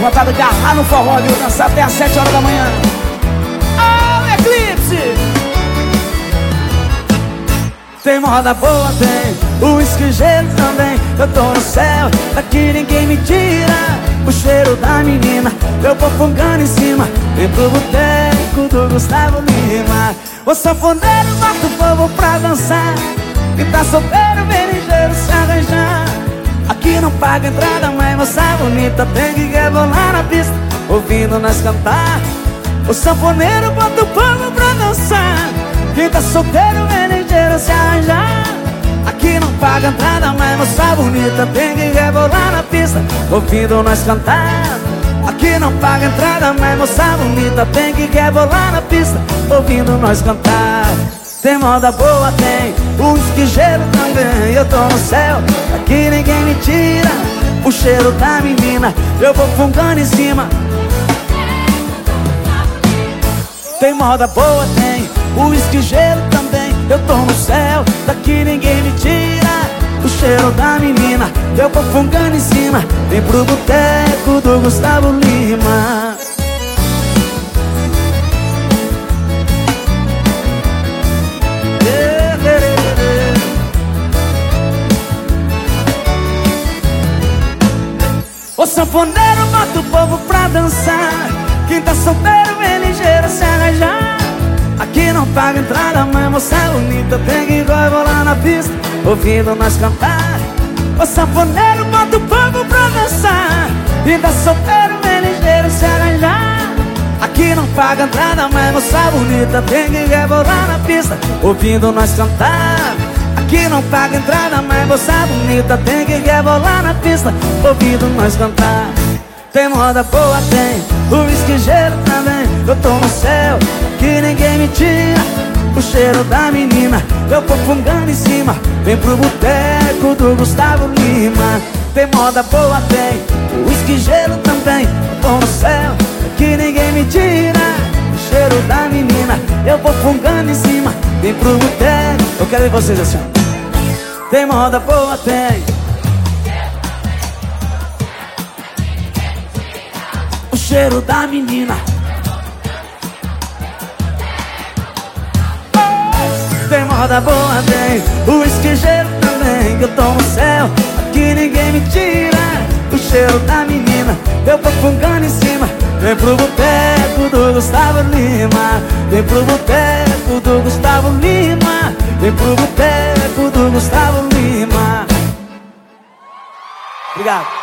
Vontade de agarrar no forró, viu? Dançar até às 7 horas da manhã. Oh, Eclipse! Tem moda boa, tem o esquigeiro também Eu tô no céu, daqui ninguém me tira O cheiro da menina, eu vou fungando em cima Vem pro boteco do Gustavo Lima O sanfoneiro bota o povo pra dançar E tá solteiro, arranjar Aqui não paga entrada, mas moça bonita Tem que rebolar na pista, ouvindo nós cantar. O sanfoneiro bota o povo pra dançar Quem tá solteiro, vem ligeiro se arranjar Aqui não paga entrada, mas moça bonita Tem que rebolar na pista, ouvindo nós cantar. Aqui não paga entrada, mas moça bonita Tem que rebolar na pista, ouvindo nós cantar. Tem moda boa, tem o esquigeiro também Eu tô no céu, aqui ninguém me tira O cheiro da menina, eu vou fungando em cima. Tem moda boa, tem. O esquigeiro também Eu tô no céu, daqui ninguém me tira O cheiro da menina, eu vou fungando em cima. Vem pro boteco do Gustavo Lima O sanfoneiro bota o povo pra dançar. Quem tá solteiro vem ligeiro se arranjar Aqui não paga entrada, mas moça bonita Tem que lá na pista, ouvindo nós cantar. O sanfoneiro bota o povo pra dançar. Quem tá solteiro vem ligeiro se arranjar Aqui não paga entrada, mas moça bonita Tem que lá na pista, ouvindo nós cantar Aqui não paga entrada, mas moça bonita Tem que rebolar na pista, ouvindo nós cantar. Tem moda boa, tem o esquigeiro também. Eu tô no céu, que ninguém me tira O cheiro da menina, eu vou fungando em cima Vem pro boteco do Gustavo Lima. Tem moda boa, tem o esquigeiro também. Eu tô no céu, que ninguém me tira O cheiro da menina, eu vou fungando em cima Vem pro boteco, eu quero ver vocês assim tem moda boa, tem. O cheiro da menina. Tem moda boa, tem. O esquigeiro também Eu tô no céu, aqui ninguém me tira. O cheiro da menina. Eu vou fungando em cima. Vem pro boteco do Gustavo Lima. Vem pro boteco do Gustavo Lima Vem pro boteco do Gustavo Lima. Obrigado